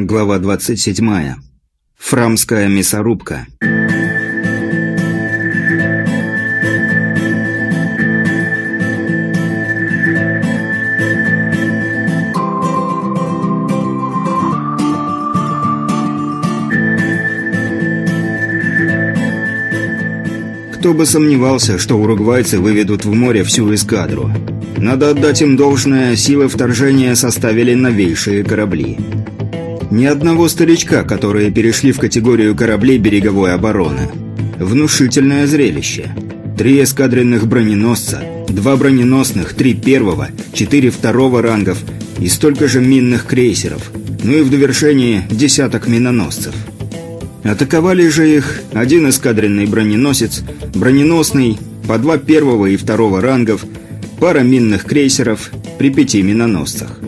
Глава 27. Фрамская мясорубка. Кто бы сомневался, что уругвайцы выведут в море всю эскадру. Надо отдать им должное, силы вторжения составили новейшие корабли. Ни одного старичка, которые перешли в категорию кораблей береговой обороны. Внушительное зрелище. Три эскадренных броненосца, два броненосных, три первого, четыре второго рангов и столько же минных крейсеров, ну и в довершении десяток миноносцев. Атаковали же их один эскадренный броненосец, броненосный, по два первого и второго рангов, пара минных крейсеров при пяти миноносцах.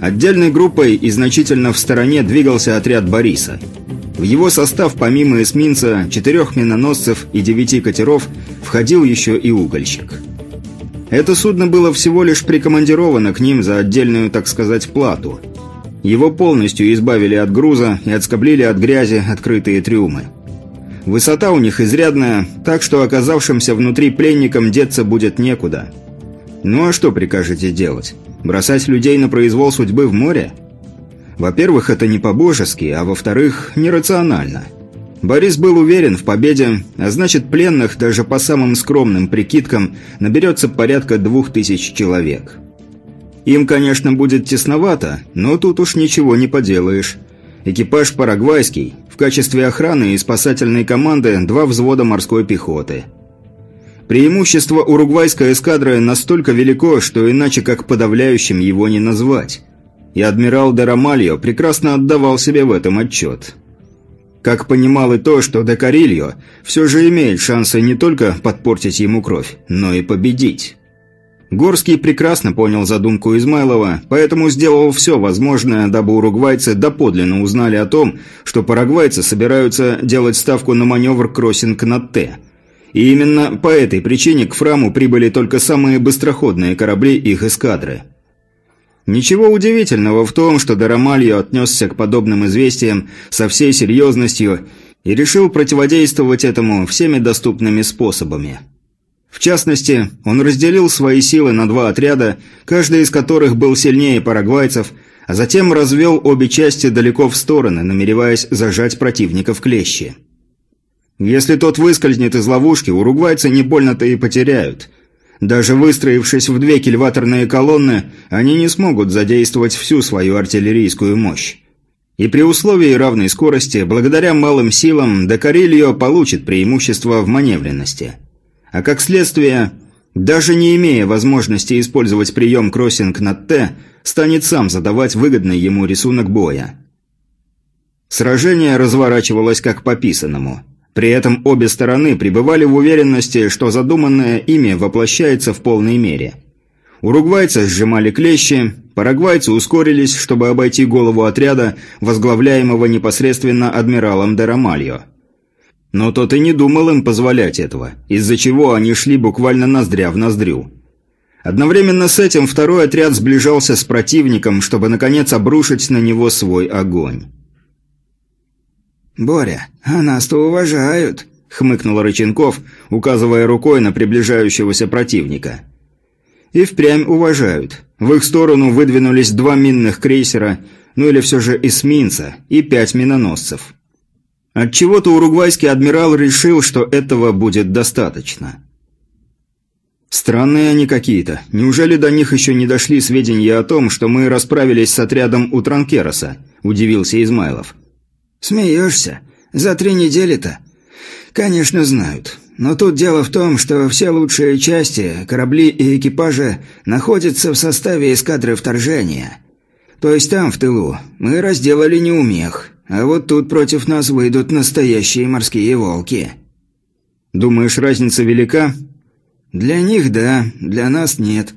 Отдельной группой и значительно в стороне двигался отряд Бориса. В его состав помимо эсминца, четырех миноносцев и девяти катеров входил еще и угольщик. Это судно было всего лишь прикомандировано к ним за отдельную, так сказать, плату. Его полностью избавили от груза и отскоблили от грязи открытые трюмы. Высота у них изрядная, так что оказавшимся внутри пленникам деться будет некуда. Ну а что прикажете делать? Бросать людей на произвол судьбы в море? Во-первых, это не по-божески, а во-вторых, нерационально. Борис был уверен в победе, а значит пленных даже по самым скромным прикидкам наберется порядка двух тысяч человек. Им, конечно, будет тесновато, но тут уж ничего не поделаешь. Экипаж парагвайский, в качестве охраны и спасательной команды два взвода морской пехоты – Преимущество уругвайской эскадры настолько велико, что иначе как подавляющим его не назвать. И адмирал Дерамальо прекрасно отдавал себе в этом отчет. Как понимал и то, что Декарильо все же имеет шансы не только подпортить ему кровь, но и победить. Горский прекрасно понял задумку Измайлова, поэтому сделал все возможное, дабы уругвайцы доподлинно узнали о том, что парагвайцы собираются делать ставку на маневр кроссинг на «Т», и именно по этой причине к Фраму прибыли только самые быстроходные корабли их эскадры. Ничего удивительного в том, что Дарамальо отнесся к подобным известиям со всей серьезностью и решил противодействовать этому всеми доступными способами. В частности, он разделил свои силы на два отряда, каждый из которых был сильнее парагвайцев, а затем развел обе части далеко в стороны, намереваясь зажать противника в клещи. Если тот выскользнет из ловушки, уругвайцы не больно-то и потеряют. Даже выстроившись в две кильваторные колонны, они не смогут задействовать всю свою артиллерийскую мощь. И при условии равной скорости, благодаря малым силам, Декарильо получит преимущество в маневренности. А как следствие, даже не имея возможности использовать прием кроссинг на «Т», станет сам задавать выгодный ему рисунок боя. Сражение разворачивалось как по писанному – при этом обе стороны пребывали в уверенности, что задуманное ими воплощается в полной мере. Уругвайцы сжимали клещи, парагвайцы ускорились, чтобы обойти голову отряда, возглавляемого непосредственно адмиралом Дерамальо. Но тот и не думал им позволять этого, из-за чего они шли буквально ноздря в ноздрю. Одновременно с этим второй отряд сближался с противником, чтобы наконец обрушить на него свой огонь. «Боря, а нас-то уважают», — хмыкнул Рыченков, указывая рукой на приближающегося противника. «И впрямь уважают. В их сторону выдвинулись два минных крейсера, ну или все же эсминца, и пять миноносцев. Отчего-то уругвайский адмирал решил, что этого будет достаточно». «Странные они какие-то. Неужели до них еще не дошли сведения о том, что мы расправились с отрядом у Транкероса?» – удивился Измайлов. «Смеешься? За три недели-то?» «Конечно, знают. Но тут дело в том, что все лучшие части, корабли и экипажи находятся в составе эскадры вторжения. То есть там, в тылу, мы разделали неумех, а вот тут против нас выйдут настоящие морские волки». «Думаешь, разница велика?» «Для них – да, для нас – нет.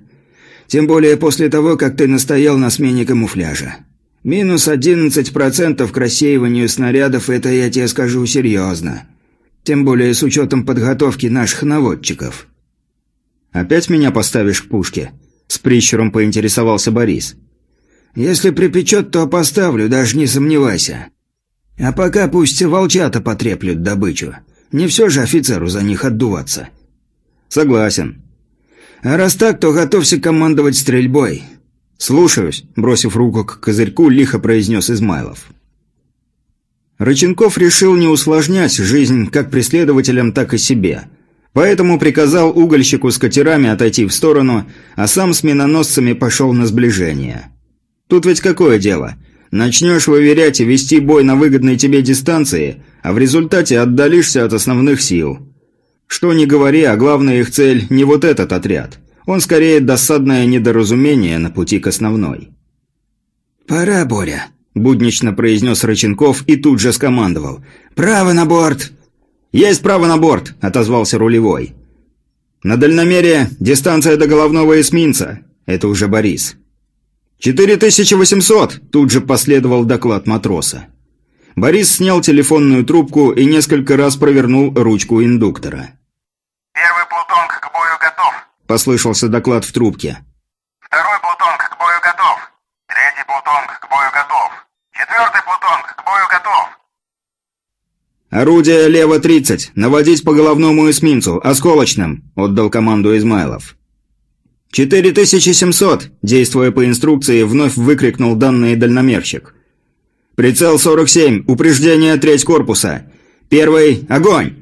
Тем более после того, как ты настоял на смене камуфляжа. Минус 11% к рассеиванию снарядов – это я тебе скажу серьезно. Тем более с учетом подготовки наших наводчиков. «Опять меня поставишь к пушке?» – с прищуром поинтересовался Борис. Если припечет, то поставлю, даже не сомневайся. А пока пусть волчата потреплют добычу. Не все же офицеру за них отдуваться». «Согласен». «А раз так, то готовься командовать стрельбой». «Слушаюсь», – бросив руку к козырьку, лихо произнес Измайлов. Рыченков решил не усложнять жизнь как преследователям, так и себе. Поэтому приказал угольщику с катерами отойти в сторону, а сам с миноносцами пошел на сближение. Тут ведь какое дело? Начнешь выверять и вести бой на выгодной тебе дистанции, а в результате отдалишься от основных сил. Что ни говори, а главная их цель не вот этот отряд. Он скорее досадное недоразумение на пути к основной. «Пора, Боря», – буднично произнес Рыченков и тут же скомандовал. «Право на борт!» «Есть право на борт!» – отозвался рулевой. «На дальномере дистанция до головного эсминца». Это уже Борис. «Четыре тысячи восемьсот!» – тут же последовал доклад матроса. Борис снял телефонную трубку и несколько раз провернул ручку индуктора. «Первый плутонг к бою готов», – послышался доклад в трубке. «Второй плутонг к бою готов. Третий плутонг к бою готов. Четвертый плутонг к бою готов. «Орудие лево-30. Наводить по головному эсминцу. Осколочным», – отдал команду Измайлов. «4700», – действуя по инструкции, вновь выкрикнул данные дальномерщик. «Прицел 47. Упреждение треть корпуса. Первый. Огонь!»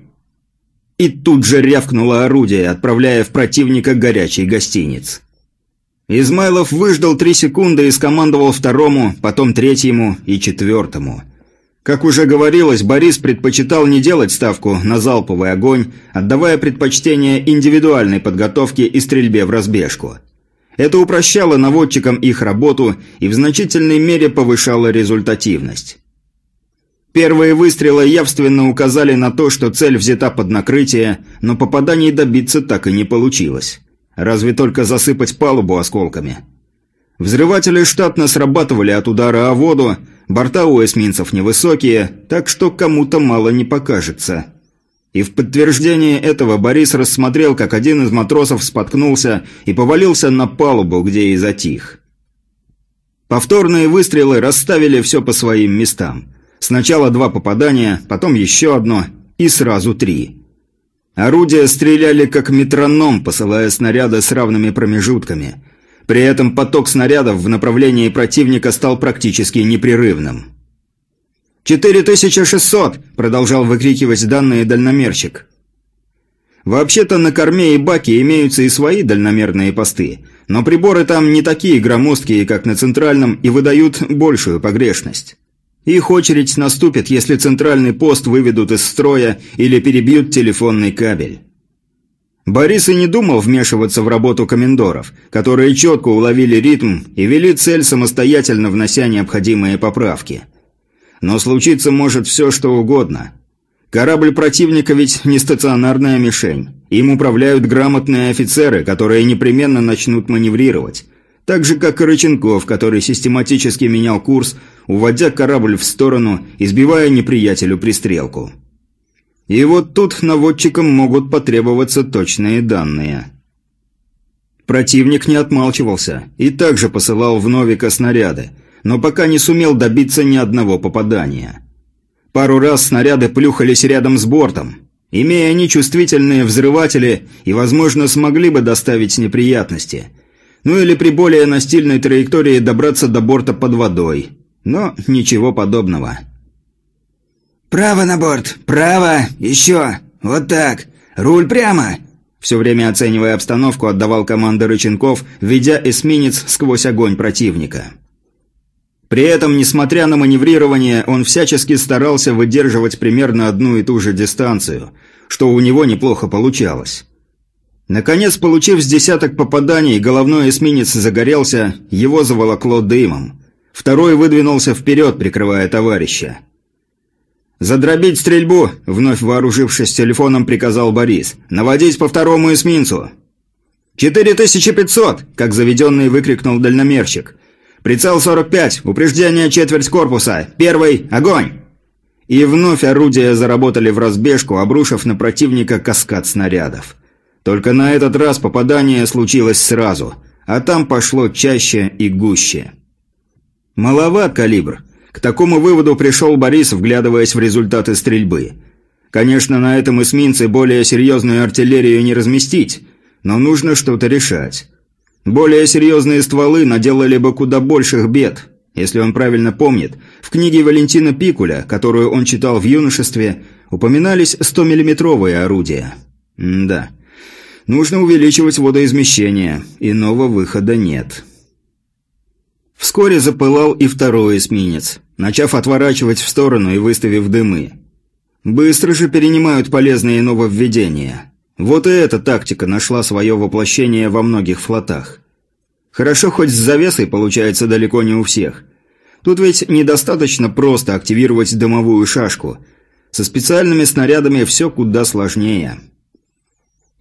И тут же рявкнуло орудие, отправляя в противника горячий гостиниц. Измайлов выждал три секунды и скомандовал второму, потом третьему и четвертому. Как уже говорилось, Борис предпочитал не делать ставку на залповый огонь, отдавая предпочтение индивидуальной подготовке и стрельбе в разбежку. Это упрощало наводчикам их работу и в значительной мере повышало результативность. Первые выстрелы явственно указали на то, что цель взята под накрытие, но попаданий добиться так и не получилось. Разве только засыпать палубу осколками. Взрыватели штатно срабатывали от удара о воду, борта у эсминцев невысокие, так что кому-то мало не покажется. И в подтверждение этого Борис рассмотрел, как один из матросов споткнулся и повалился на палубу, где и затих. Повторные выстрелы расставили все по своим местам. Сначала два попадания, потом еще одно и сразу три. Орудия стреляли как метроном, посылая снаряды с равными промежутками. При этом поток снарядов в направлении противника стал практически непрерывным. «4600!» – продолжал выкрикивать данные дальномерщик. Вообще-то на корме и баке имеются и свои дальномерные посты, но приборы там не такие громоздкие, как на центральном, и выдают большую погрешность. Их очередь наступит, если центральный пост выведут из строя или перебьют телефонный кабель. Борис и не думал вмешиваться в работу комендоров, которые четко уловили ритм и вели цель самостоятельно внося необходимые поправки. Но случиться может все, что угодно. Корабль противника ведь не стационарная мишень. Им управляют грамотные офицеры, которые непременно начнут маневрировать. Так же, как и Рыченков, который систематически менял курс, уводя корабль в сторону, избивая неприятелю пристрелку. И вот тут наводчикам могут потребоваться точные данные. Противник не отмалчивался и также посылал в Новика снаряды, но пока не сумел добиться ни одного попадания. Пару раз снаряды плюхались рядом с бортом. Имея нечувствительные взрыватели и, возможно, смогли бы доставить неприятности – ну или при более настильной траектории добраться до борта под водой. Но ничего подобного. «Право на борт! Право! Еще! Вот так! Руль прямо!» Все время оценивая обстановку, отдавал команды Рыченков, ведя эсминец сквозь огонь противника. При этом, несмотря на маневрирование, он всячески старался выдерживать примерно одну и ту же дистанцию, что у него неплохо получалось. Наконец, получив с десяток попаданий, головной эсминец загорелся, его заволокло дымом. Второй выдвинулся вперед, прикрывая товарища. «Задробить стрельбу!» – вновь вооружившись телефоном, приказал Борис. «Наводить по второму эсминцу!» «Четыре тысячи пятьсот!» – как заведенный выкрикнул дальномерщик. «Прицел 45! Упреждение четверть корпуса! Первый! Огонь!» И вновь орудия заработали в разбежку, обрушив на противника каскад снарядов. Только на этот раз попадание случилось сразу, а там пошло чаще и гуще. Маловат калибр. К такому выводу пришел Борис, вглядываясь в результаты стрельбы. Конечно, на этом эсминце более серьезную артиллерию не разместить, но нужно что-то решать. Более серьезные стволы наделали бы куда больших бед. Если он правильно помнит, в книге Валентина Пикуля, которую он читал в юношестве, упоминались 100-миллиметровые орудия. М да. Нужно увеличивать водоизмещение, иного выхода нет. Вскоре запылал и второй эсминец, начав отворачивать в сторону и выставив дымы. Быстро же перенимают полезные нововведения. Вот и эта тактика нашла свое воплощение во многих флотах. Хорошо хоть с завесой получается далеко не у всех. Тут ведь недостаточно просто активировать дымовую шашку. Со специальными снарядами все куда сложнее.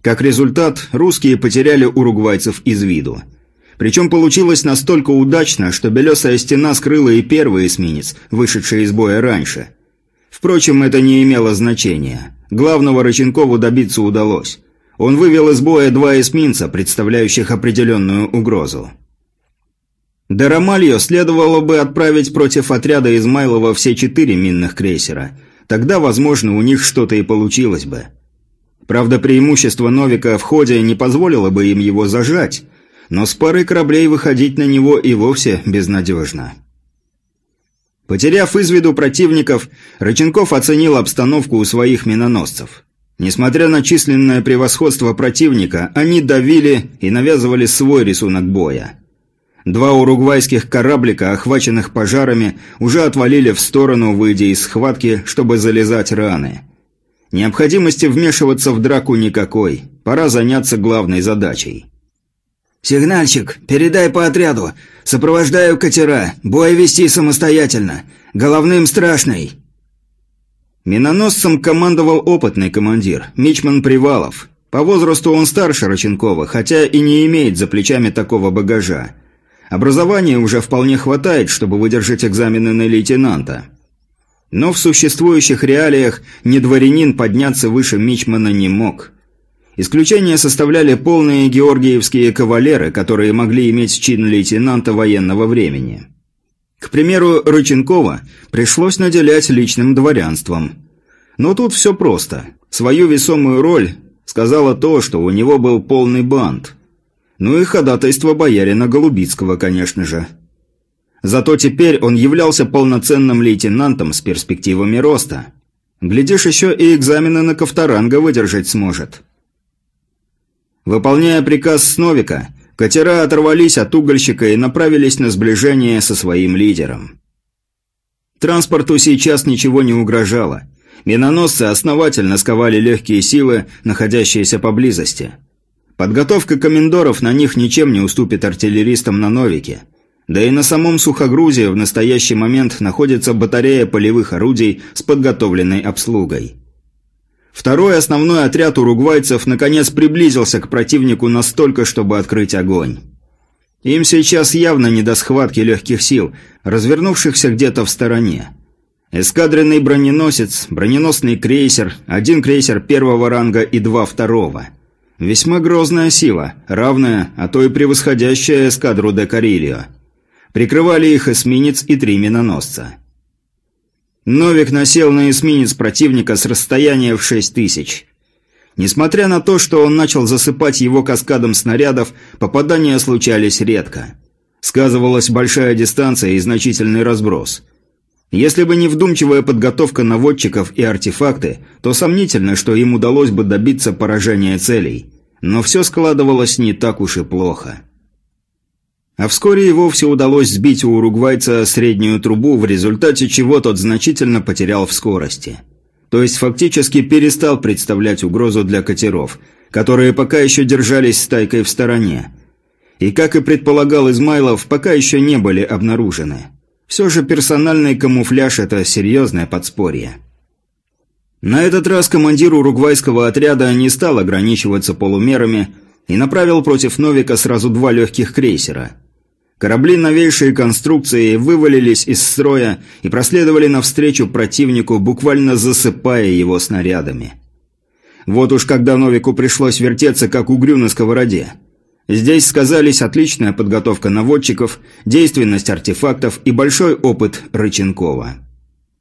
Как результат, русские потеряли уругвайцев из виду. Причем получилось настолько удачно, что белесая стена скрыла и первый эсминец, вышедший из боя раньше. Впрочем, это не имело значения. Главного Рыченкову добиться удалось. Он вывел из боя два эсминца, представляющих определенную угрозу. Дарамальо следовало бы отправить против отряда Измайлова все четыре минных крейсера. Тогда, возможно, у них что-то и получилось бы. Правда, преимущество Новика в ходе не позволило бы им его зажать, но с парой кораблей выходить на него и вовсе безнадежно. Потеряв из виду противников, Рыченков оценил обстановку у своих миноносцев. Несмотря на численное превосходство противника, они давили и навязывали свой рисунок боя. Два уругвайских кораблика, охваченных пожарами, уже отвалили в сторону, выйдя из схватки, чтобы залезать раны. Необходимости вмешиваться в драку никакой, пора заняться главной задачей. «Сигнальщик, передай по отряду. Сопровождаю катера. Бой вести самостоятельно. Головным страшный». Миноносцем командовал опытный командир, Мичман Привалов. По возрасту он старше Роченкова, хотя и не имеет за плечами такого багажа. Образования уже вполне хватает, чтобы выдержать экзамены на лейтенанта. Но в существующих реалиях ни дворянин подняться выше Мичмана не мог – Исключение составляли полные георгиевские кавалеры, которые могли иметь чин лейтенанта военного времени. К примеру, Рыченкова пришлось наделять личным дворянством. Но тут все просто. Свою весомую роль сказала то, что у него был полный банд. Ну и ходатайство боярина Голубицкого, конечно же. Зато теперь он являлся полноценным лейтенантом с перспективами роста. Глядишь, еще и экзамены на Ковторанга выдержать сможет. Выполняя приказ Сновика, катера оторвались от угольщика и направились на сближение со своим лидером. Транспорту сейчас ничего не угрожало. Миноносцы основательно сковали легкие силы, находящиеся поблизости. Подготовка комендоров на них ничем не уступит артиллеристам на Новике. Да и на самом Сухогрузе в настоящий момент находится батарея полевых орудий с подготовленной обслугой. Второй основной отряд уругвайцев наконец приблизился к противнику настолько, чтобы открыть огонь. Им сейчас явно не до схватки легких сил, развернувшихся где-то в стороне. Эскадренный броненосец, броненосный крейсер, один крейсер первого ранга и два второго. Весьма грозная сила, равная, а то и превосходящая эскадру де Карильо. Прикрывали их эсминец и три миноносца. Новик насел на эсминец противника с расстояния в 6 тысяч. Несмотря на то, что он начал засыпать его каскадом снарядов, попадания случались редко. Сказывалась большая дистанция и значительный разброс. Если бы не вдумчивая подготовка наводчиков и артефакты, то сомнительно, что им удалось бы добиться поражения целей. Но все складывалось не так уж и плохо. А вскоре и вовсе удалось сбить у уругвайца среднюю трубу, в результате чего тот значительно потерял в скорости. То есть фактически перестал представлять угрозу для катеров, которые пока еще держались стайкой в стороне. И, как и предполагал Измайлов, пока еще не были обнаружены. Все же персональный камуфляж – это серьезное подспорье. На этот раз командир уругвайского отряда не стал ограничиваться полумерами и направил против Новика сразу два легких крейсера – Корабли новейшей конструкции вывалились из строя и проследовали навстречу противнику, буквально засыпая его снарядами. Вот уж когда Новику пришлось вертеться, как угрю на сковороде. Здесь сказались отличная подготовка наводчиков, действенность артефактов и большой опыт Рыченкова.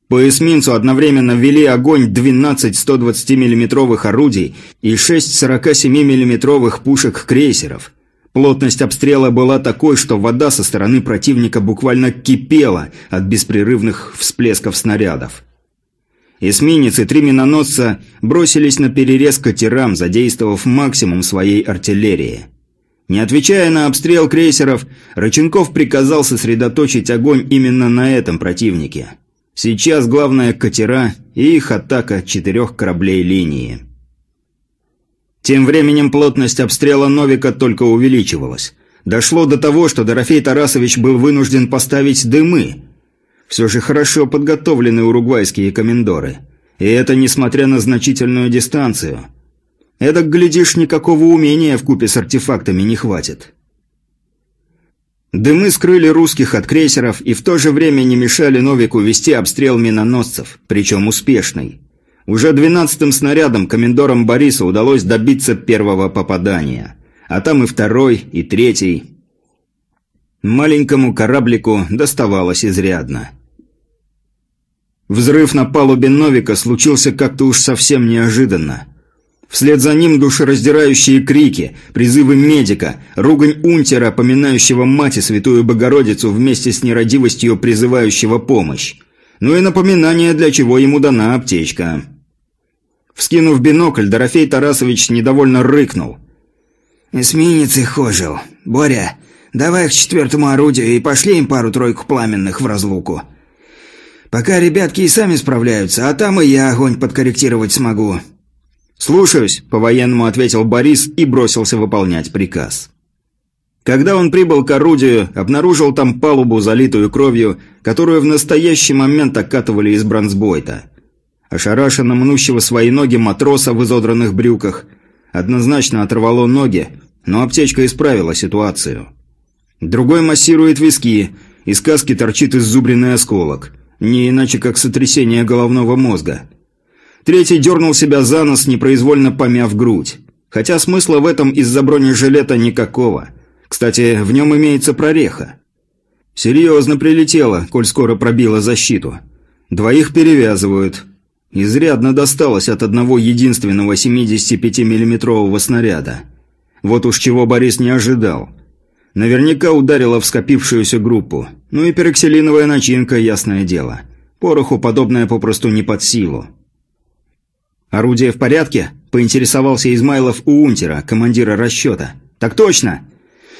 По эсминцу одновременно вели огонь 12 120 миллиметровых орудий и 6 47 миллиметровых пушек крейсеров. Плотность обстрела была такой, что вода со стороны противника буквально кипела от беспрерывных всплесков снарядов. Эсминец и три миноносца бросились на перерез катерам, задействовав максимум своей артиллерии. Не отвечая на обстрел крейсеров, Рыченков приказал сосредоточить огонь именно на этом противнике. Сейчас главное катера и их атака четырех кораблей линии. Тем временем плотность обстрела «Новика» только увеличивалась. Дошло до того, что Дорофей Тарасович был вынужден поставить дымы. Все же хорошо подготовлены уругвайские комендоры. И это несмотря на значительную дистанцию – Эдак, глядишь, никакого умения в купе с артефактами не хватит. Дымы скрыли русских от крейсеров и в то же время не мешали Новику вести обстрел миноносцев, причем успешный. Уже двенадцатым снарядом комендорам Бориса удалось добиться первого попадания. А там и второй, и третий. Маленькому кораблику доставалось изрядно. Взрыв на палубе Новика случился как-то уж совсем неожиданно – Вслед за ним душераздирающие крики, призывы медика, ругань унтера, поминающего мать и святую Богородицу вместе с нерадивостью призывающего помощь. Ну и напоминание, для чего ему дана аптечка. Вскинув бинокль, Дорофей Тарасович недовольно рыкнул. «Эсминец их ожил. Боря, давай к четвертому орудию и пошли им пару-тройку пламенных в разлуку. Пока ребятки и сами справляются, а там и я огонь подкорректировать смогу. «Слушаюсь», – по-военному ответил Борис и бросился выполнять приказ. Когда он прибыл к орудию, обнаружил там палубу, залитую кровью, которую в настоящий момент окатывали из бронзбойта. Ошарашенно мнущего свои ноги матроса в изодранных брюках однозначно оторвало ноги, но аптечка исправила ситуацию. Другой массирует виски, из каски торчит иззубренный осколок, не иначе как сотрясение головного мозга – Третий дернул себя за нос, непроизвольно помяв грудь. Хотя смысла в этом из-за бронежилета никакого. Кстати, в нем имеется прореха. Серьезно прилетело, коль скоро пробило защиту. Двоих перевязывают. Изрядно досталось от одного единственного 75 миллиметрового снаряда. Вот уж чего Борис не ожидал. Наверняка ударила в скопившуюся группу. Ну и пероксилиновая начинка, ясное дело. Пороху подобное попросту не под силу. «Орудие в порядке?» – поинтересовался Измайлов у унтера, командира расчета. «Так точно!»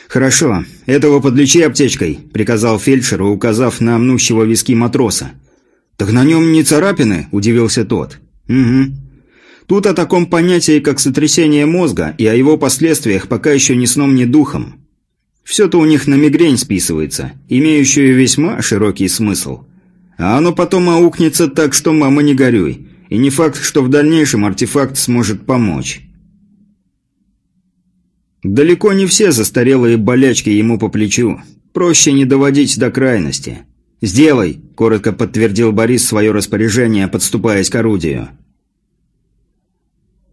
«Хорошо. Этого подлечи аптечкой», – приказал фельдшеру, указав на мнущего виски матроса. «Так на нем не царапины?» – удивился тот. «Угу. Тут о таком понятии, как сотрясение мозга, и о его последствиях пока еще ни сном, ни духом. Все-то у них на мигрень списывается, имеющую весьма широкий смысл. А оно потом аукнется так, что мама не горюй. И не факт, что в дальнейшем артефакт сможет помочь. Далеко не все застарелые болячки ему по плечу. Проще не доводить до крайности. «Сделай», – коротко подтвердил Борис свое распоряжение, подступаясь к орудию.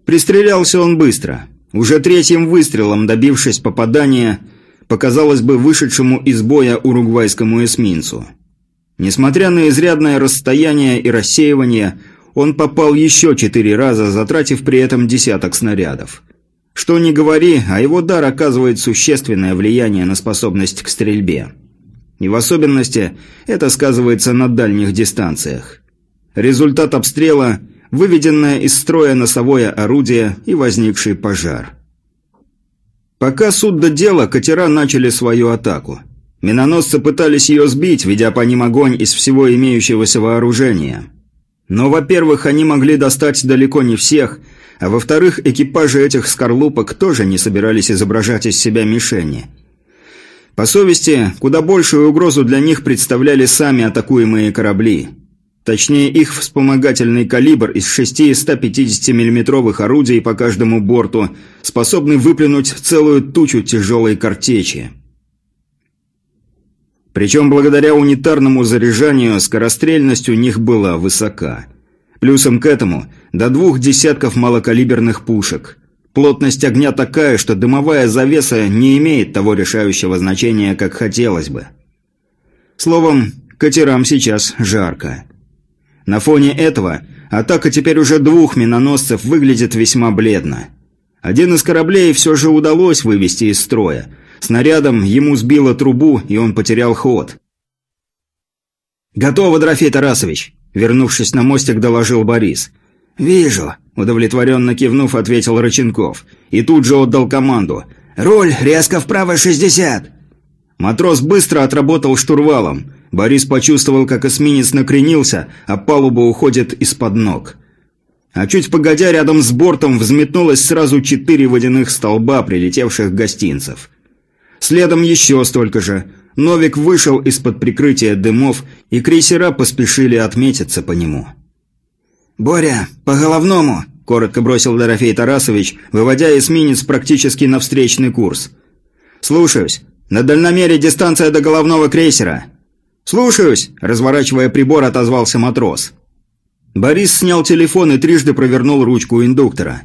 Пристрелялся он быстро. Уже третьим выстрелом, добившись попадания, показалось бы вышедшему из боя уругвайскому эсминцу. Несмотря на изрядное расстояние и рассеивание, он попал еще четыре раза, затратив при этом десяток снарядов. Что ни говори, а его дар оказывает существенное влияние на способность к стрельбе. И в особенности это сказывается на дальних дистанциях. Результат обстрела – выведенное из строя носовое орудие и возникший пожар. Пока суд до дела, катера начали свою атаку. Миноносцы пытались ее сбить, ведя по ним огонь из всего имеющегося вооружения – но, во-первых, они могли достать далеко не всех, а во-вторых, экипажи этих скорлупок тоже не собирались изображать из себя мишени. По совести, куда большую угрозу для них представляли сами атакуемые корабли. Точнее, их вспомогательный калибр из шести 150 миллиметровых орудий по каждому борту, способный выплюнуть целую тучу тяжелой картечи. Причем благодаря унитарному заряжанию скорострельность у них была высока. Плюсом к этому до двух десятков малокалиберных пушек. Плотность огня такая, что дымовая завеса не имеет того решающего значения, как хотелось бы. Словом, катерам сейчас жарко. На фоне этого атака теперь уже двух миноносцев выглядит весьма бледно. Один из кораблей все же удалось вывести из строя. Снарядом ему сбило трубу, и он потерял ход. «Готово, Дорофей Тарасович!» Вернувшись на мостик, доложил Борис. «Вижу», – удовлетворенно кивнув, ответил Рыченков. И тут же отдал команду. «Руль, резко вправо, 60!» Матрос быстро отработал штурвалом. Борис почувствовал, как эсминец накренился, а палуба уходит из-под ног. А чуть погодя, рядом с бортом взметнулось сразу четыре водяных столба, прилетевших гостинцев. Следом еще столько же. Новик вышел из-под прикрытия дымов, и крейсера поспешили отметиться по нему. «Боря, по головному!» – коротко бросил Дорофей Тарасович, выводя эсминец практически на встречный курс. «Слушаюсь. На дальномере дистанция до головного крейсера». «Слушаюсь!» – разворачивая прибор, отозвался матрос. Борис снял телефон и трижды провернул ручку индуктора.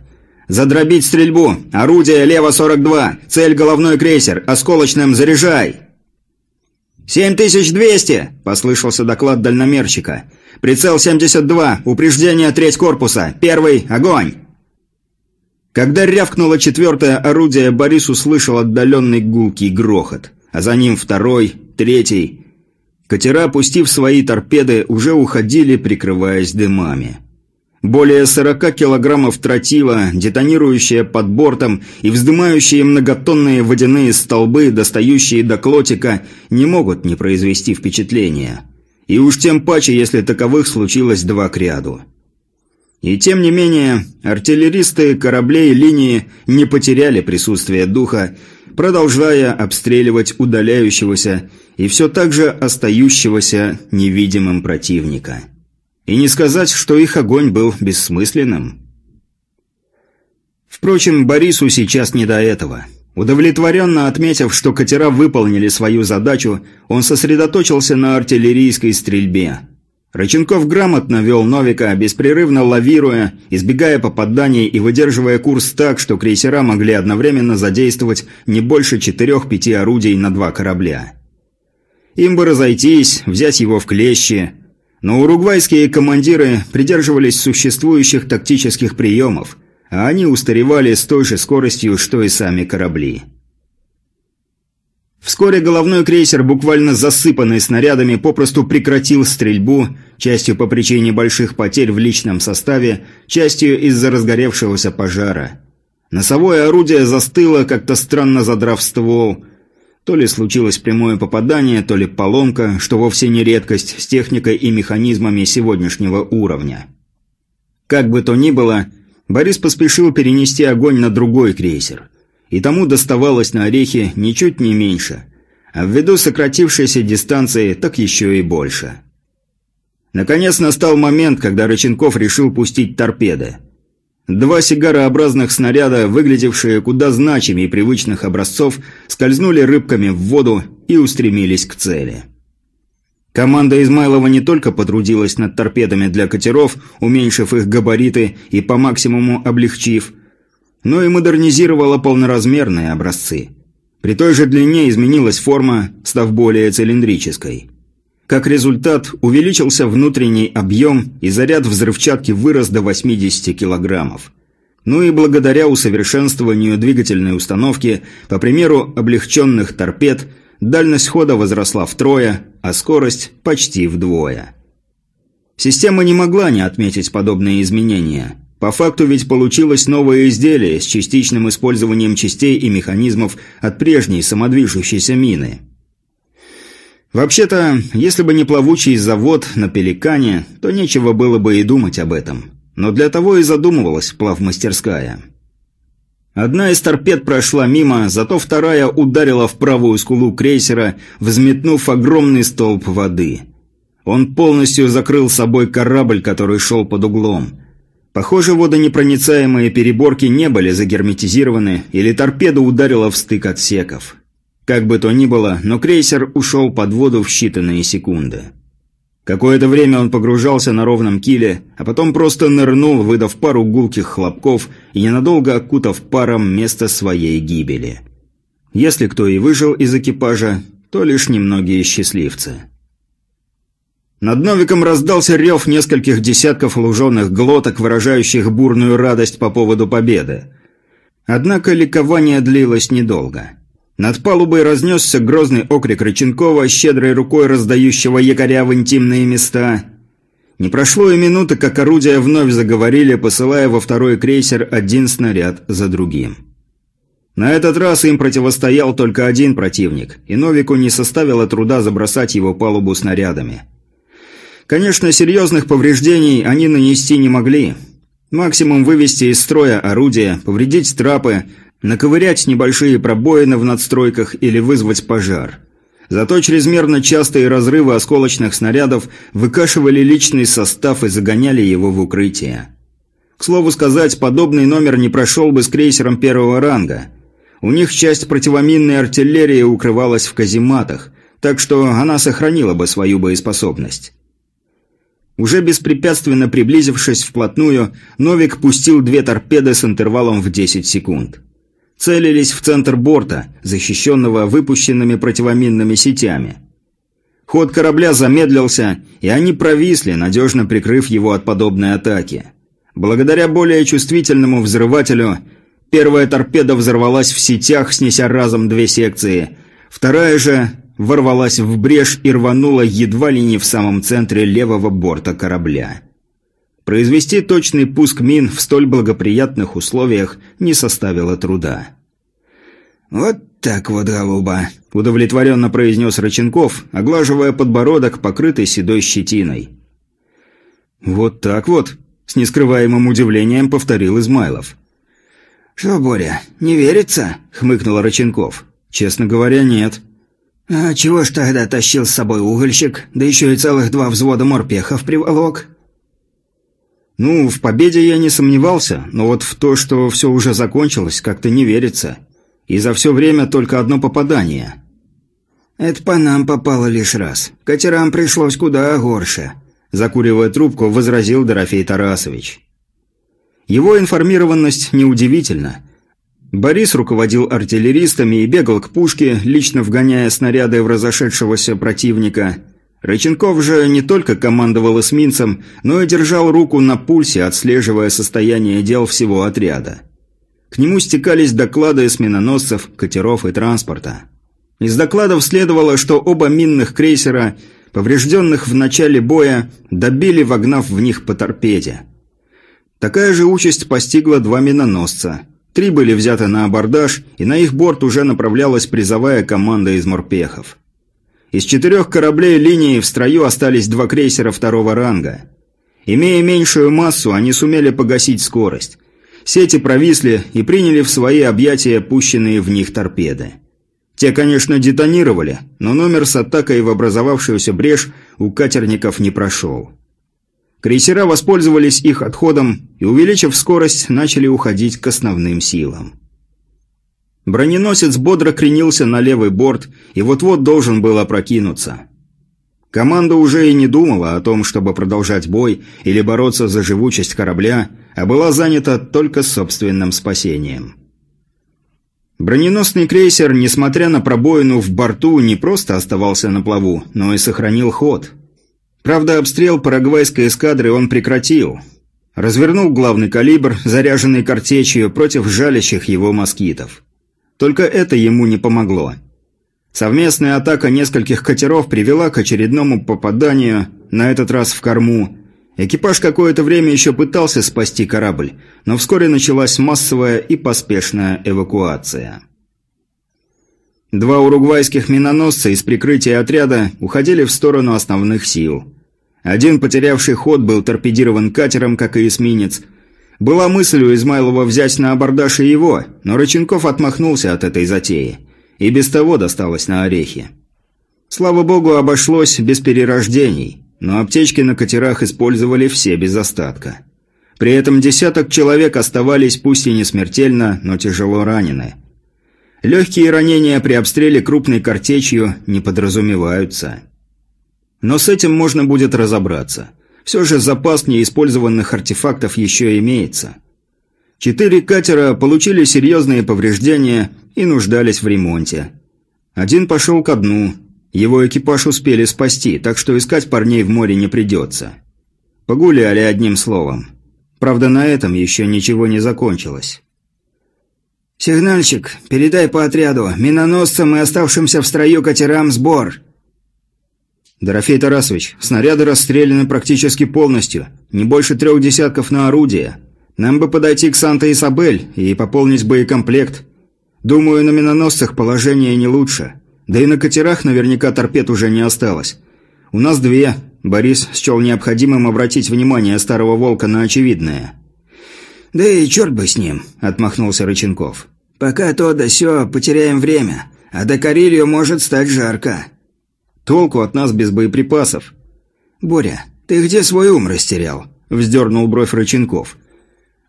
«Задробить стрельбу! Орудие лево 42! Цель головной крейсер! Осколочным заряжай!» «Семь тысяч двести!» – послышался доклад дальномерщика. «Прицел 72! Упреждение треть корпуса! Первый! Огонь!» Когда рявкнуло четвертое орудие, Борис услышал отдаленный гулкий грохот, а за ним второй, третий. Катера, опустив свои торпеды, уже уходили, прикрываясь дымами. Более 40 килограммов тротила, детонирующие под бортом и вздымающие многотонные водяные столбы, достающие до клотика, не могут не произвести впечатления. И уж тем паче, если таковых случилось два к ряду. И тем не менее, артиллеристы кораблей линии не потеряли присутствие духа, продолжая обстреливать удаляющегося и все так же остающегося невидимым противника. И не сказать, что их огонь был бессмысленным. Впрочем, Борису сейчас не до этого. Удовлетворенно отметив, что катера выполнили свою задачу, он сосредоточился на артиллерийской стрельбе. Рыченков грамотно вел Новика, беспрерывно лавируя, избегая попаданий и выдерживая курс так, что крейсера могли одновременно задействовать не больше четырех-пяти орудий на два корабля. Им бы разойтись, взять его в клещи, но уругвайские командиры придерживались существующих тактических приемов, а они устаревали с той же скоростью, что и сами корабли. Вскоре головной крейсер, буквально засыпанный снарядами, попросту прекратил стрельбу, частью по причине больших потерь в личном составе, частью из-за разгоревшегося пожара. Носовое орудие застыло, как-то странно задрав ствол, то ли случилось прямое попадание, то ли поломка, что вовсе не редкость с техникой и механизмами сегодняшнего уровня. Как бы то ни было, Борис поспешил перенести огонь на другой крейсер. И тому доставалось на орехи ничуть не меньше, а ввиду сократившейся дистанции так еще и больше. Наконец настал момент, когда Рыченков решил пустить торпеды – Два сигарообразных снаряда, выглядевшие куда значимее привычных образцов, скользнули рыбками в воду и устремились к цели. Команда Измайлова не только потрудилась над торпедами для катеров, уменьшив их габариты и по максимуму облегчив, но и модернизировала полноразмерные образцы. При той же длине изменилась форма, став более цилиндрической. Как результат, увеличился внутренний объем и заряд взрывчатки вырос до 80 килограммов. Ну и благодаря усовершенствованию двигательной установки, по примеру облегченных торпед, дальность хода возросла втрое, а скорость почти вдвое. Система не могла не отметить подобные изменения. По факту ведь получилось новое изделие с частичным использованием частей и механизмов от прежней самодвижущейся мины – Вообще-то, если бы не плавучий завод на Пеликане, то нечего было бы и думать об этом. Но для того и задумывалась плавмастерская. Одна из торпед прошла мимо, зато вторая ударила в правую скулу крейсера, взметнув огромный столб воды. Он полностью закрыл собой корабль, который шел под углом. Похоже, водонепроницаемые переборки не были загерметизированы, или торпеда ударила в стык отсеков. Как бы то ни было, но крейсер ушел под воду в считанные секунды. Какое-то время он погружался на ровном киле, а потом просто нырнул, выдав пару гулких хлопков и ненадолго окутав паром место своей гибели. Если кто и выжил из экипажа, то лишь немногие счастливцы. Над Новиком раздался рев нескольких десятков луженых глоток, выражающих бурную радость по поводу победы. Однако ликование длилось недолго. Над палубой разнесся грозный окрик Рыченкова, щедрой рукой раздающего якоря в интимные места. Не прошло и минуты, как орудия вновь заговорили, посылая во второй крейсер один снаряд за другим. На этот раз им противостоял только один противник, и Новику не составило труда забросать его палубу снарядами. Конечно, серьезных повреждений они нанести не могли. Максимум вывести из строя орудия, повредить трапы, наковырять небольшие пробоины в надстройках или вызвать пожар. Зато чрезмерно частые разрывы осколочных снарядов выкашивали личный состав и загоняли его в укрытие. К слову сказать, подобный номер не прошел бы с крейсером первого ранга. У них часть противоминной артиллерии укрывалась в казематах, так что она сохранила бы свою боеспособность. Уже беспрепятственно приблизившись вплотную, Новик пустил две торпеды с интервалом в 10 секунд целились в центр борта, защищенного выпущенными противоминными сетями. Ход корабля замедлился, и они провисли, надежно прикрыв его от подобной атаки. Благодаря более чувствительному взрывателю, первая торпеда взорвалась в сетях, снеся разом две секции, вторая же ворвалась в брешь и рванула едва ли не в самом центре левого борта корабля. Произвести точный пуск мин в столь благоприятных условиях не составило труда. «Вот так вот, голуба», – удовлетворенно произнес Рыченков, оглаживая подбородок, покрытый седой щетиной. «Вот так вот», – с нескрываемым удивлением повторил Измайлов. «Что, Боря, не верится?» – хмыкнул Рыченков. «Честно говоря, нет». «А чего ж тогда тащил с собой угольщик, да еще и целых два взвода морпехов приволок?» Ну, в победе я не сомневался, но вот в то, что все уже закончилось, как-то не верится. И за все время только одно попадание. Это по нам попало лишь раз. Катерам пришлось куда горше. Закуривая трубку, возразил Дорофей Тарасович. Его информированность неудивительна. Борис руководил артиллеристами и бегал к пушке, лично вгоняя снаряды в разошедшегося противника – Рыченков же не только командовал эсминцем, но и держал руку на пульсе, отслеживая состояние дел всего отряда. К нему стекались доклады эсминоносцев, катеров и транспорта. Из докладов следовало, что оба минных крейсера, поврежденных в начале боя, добили, вогнав в них по торпеде. Такая же участь постигла два миноносца. Три были взяты на абордаж, и на их борт уже направлялась призовая команда из морпехов. Из четырех кораблей линии в строю остались два крейсера второго ранга. Имея меньшую массу, они сумели погасить скорость. Сети провисли и приняли в свои объятия пущенные в них торпеды. Те, конечно, детонировали, но номер с атакой в образовавшуюся брешь у катерников не прошел. Крейсера воспользовались их отходом и, увеличив скорость, начали уходить к основным силам. Броненосец бодро кренился на левый борт и вот-вот должен был опрокинуться. Команда уже и не думала о том, чтобы продолжать бой или бороться за живучесть корабля, а была занята только собственным спасением. Броненосный крейсер, несмотря на пробоину в борту, не просто оставался на плаву, но и сохранил ход. Правда, обстрел парагвайской эскадры он прекратил. Развернул главный калибр, заряженный картечью против жалящих его москитов. Только это ему не помогло. Совместная атака нескольких катеров привела к очередному попаданию, на этот раз в корму. Экипаж какое-то время еще пытался спасти корабль, но вскоре началась массовая и поспешная эвакуация. Два уругвайских миноносца из прикрытия отряда уходили в сторону основных сил. Один потерявший ход был торпедирован катером, как и эсминец – была мысль у Измайлова взять на абордаж и его, но Рыченков отмахнулся от этой затеи. И без того досталось на орехи. Слава богу, обошлось без перерождений, но аптечки на катерах использовали все без остатка. При этом десяток человек оставались пусть и не смертельно, но тяжело ранены. Легкие ранения при обстреле крупной картечью не подразумеваются. Но с этим можно будет разобраться. Все же запас неиспользованных артефактов еще имеется. Четыре катера получили серьезные повреждения и нуждались в ремонте. Один пошел ко дну. Его экипаж успели спасти, так что искать парней в море не придется. Погуляли одним словом. Правда, на этом еще ничего не закончилось. «Сигнальщик, передай по отряду, миноносцам и оставшимся в строю катерам сбор!» «Дорофей Тарасович, снаряды расстреляны практически полностью, не больше трех десятков на орудие. Нам бы подойти к Санта-Исабель и пополнить боекомплект. Думаю, на миноносцах положение не лучше. Да и на катерах наверняка торпед уже не осталось. У нас две. Борис счел необходимым обратить внимание старого волка на очевидное. «Да и черт бы с ним», — отмахнулся Рыченков. «Пока то да сё, потеряем время, а до Карелью может стать жарко». «Толку от нас без боеприпасов». «Боря, ты где свой ум растерял?» — вздернул бровь Рыченков.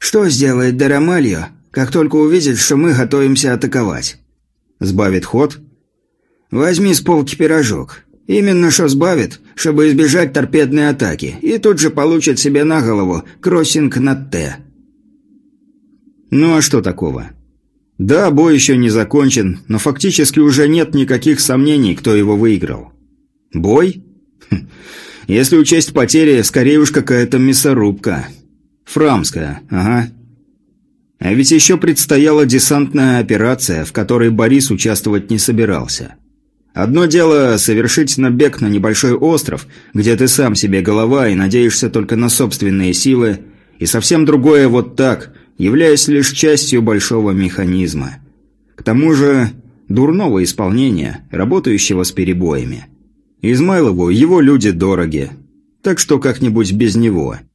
Что сделает Дарамальо, как только увидит, что мы готовимся атаковать? Сбавит ход? Возьми с полки пирожок. Именно что сбавит, чтобы избежать торпедной атаки, и тут же получит себе на голову кроссинг на «Т». Ну а что такого? Да, бой еще не закончен, но фактически уже нет никаких сомнений, кто его выиграл. Бой? Хм. Если учесть потери, скорее уж какая-то мясорубка. Фрамская, ага. А ведь еще предстояла десантная операция, в которой Борис участвовать не собирался. Одно дело совершить набег на небольшой остров, где ты сам себе голова и надеешься только на собственные силы, и совсем другое вот так, являясь лишь частью большого механизма. К тому же дурного исполнения, работающего с перебоями. Измайлову его люди дороги, так что как-нибудь без него –